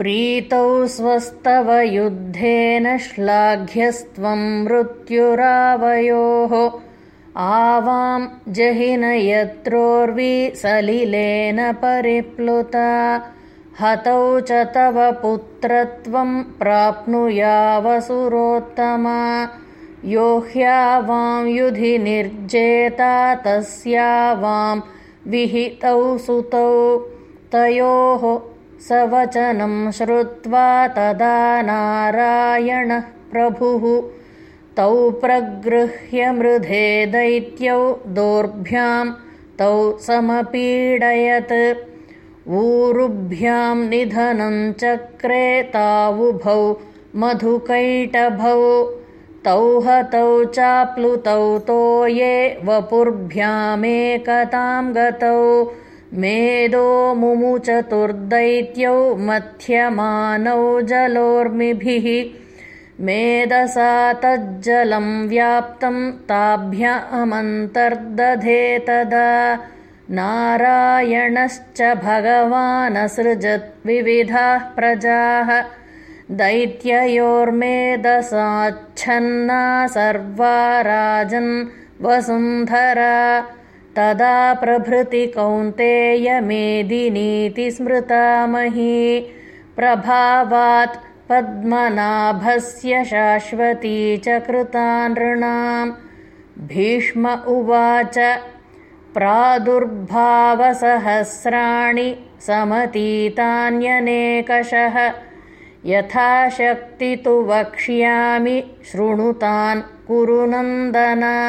प्रीतौ स्वस्तव युद्धेन श्लाघ्यस्त्वं मृत्युरावयोः। आवां जहिन यत्रोर्वी सलिलेन परिप्लुता। हतौ च तव पुत्रत्वं प्राप्नुयावसुरोत्तमा। यो ह्यावां युधि निर्जेता तस्या वां विहितौ सुतौ। तयोः स वचनं श्रुत्वा तदा नारायणः प्रभुः तौ प्रगृह्य मृधे दैत्यौ दोर्भ्यां तौ समपीडयत्। ऊरुभ्यां निधनं चक्रे तावुभौ मधुकैटभौ तौ हतौ चाप्लुतौ तोये वपुर्भ्यामेकतां गतौ मेदो मुमुचतुर्दैत्यौ मथ्यमानौ जलोर्मिभिः मेदसा तज्जलं व्याप्तं ताभ्यामन्तर्दधे तदा नारायणश्च भगवानसृजद्विविधाः प्रजाः दैत्ययोर्मेदसाच्छन्ना सर्वा राजन् वसुन्धरा तदा प्रभृति कौन्तेयमेदिनीति स्मृतामही प्रभावात् पद्मनाभस्य शाश्वती च कृता नृणां भीष्म उवाच प्रादुर्भावसहस्राणि समतीतान्यनेकशः। यथाशक्ति तु वक्ष्यामि शृणुतान् कुरु नन्दन